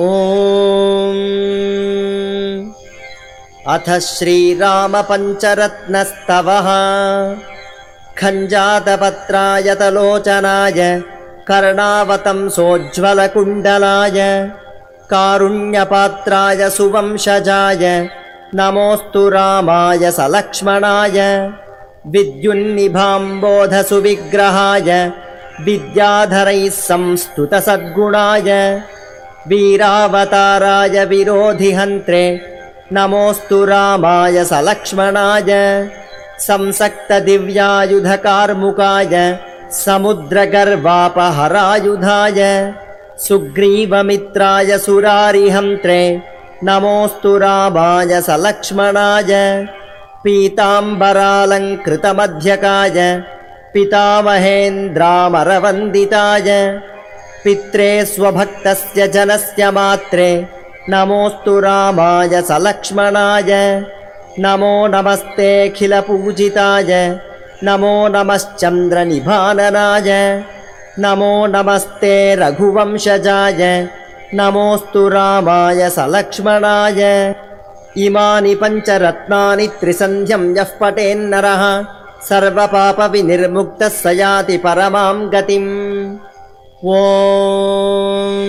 ॐ अथ श्रीरामपञ्चरत्नस्तवः खञ्जातपत्राय तलोचनाय कर्णावतं सोज्ज्वलकुण्डलाय कारुण्यपात्राय सुवंशजाय नमोऽस्तु रामाय सलक्ष्मणाय विद्युन्निभाम्बोधसुविग्रहाय विद्याधरैः संस्तुतसद्गुणाय वीरावताराय विरोधिहन्त्रे। नमोऽस्तु रामाय सलक्ष्मणाय। संसक्तदिव्यायुधकार्मुकाय। समुद्रगर्वापहरायुधाय सुग्रीवमित्राय सुरारिहन्त्रे। नमोऽस्तु रामाय सलक्ष्मणाय। पीताम्बरालङ्कृतमध्यकाय। पितामहेन्द्रामरवन्दिताय पित्रे स्वभक्तस्य जनस्य मात्रे। नमोऽस्तु रामाय सलक्ष्मणाय। नमो नमस्तेऽखिलपूजिताय नमो नमश्चन्द्रनिभाननाय। नमो नमस्ते रघुवंशजाय। नमोऽस्तु रामाय सलक्ष्मणाय। इमानि पञ्चरत्नानि त्रिसन्ध्यं यः पटेन्नरः। सर्वपापविनिर्मुक्तः स याति परमां गतिम् ॐ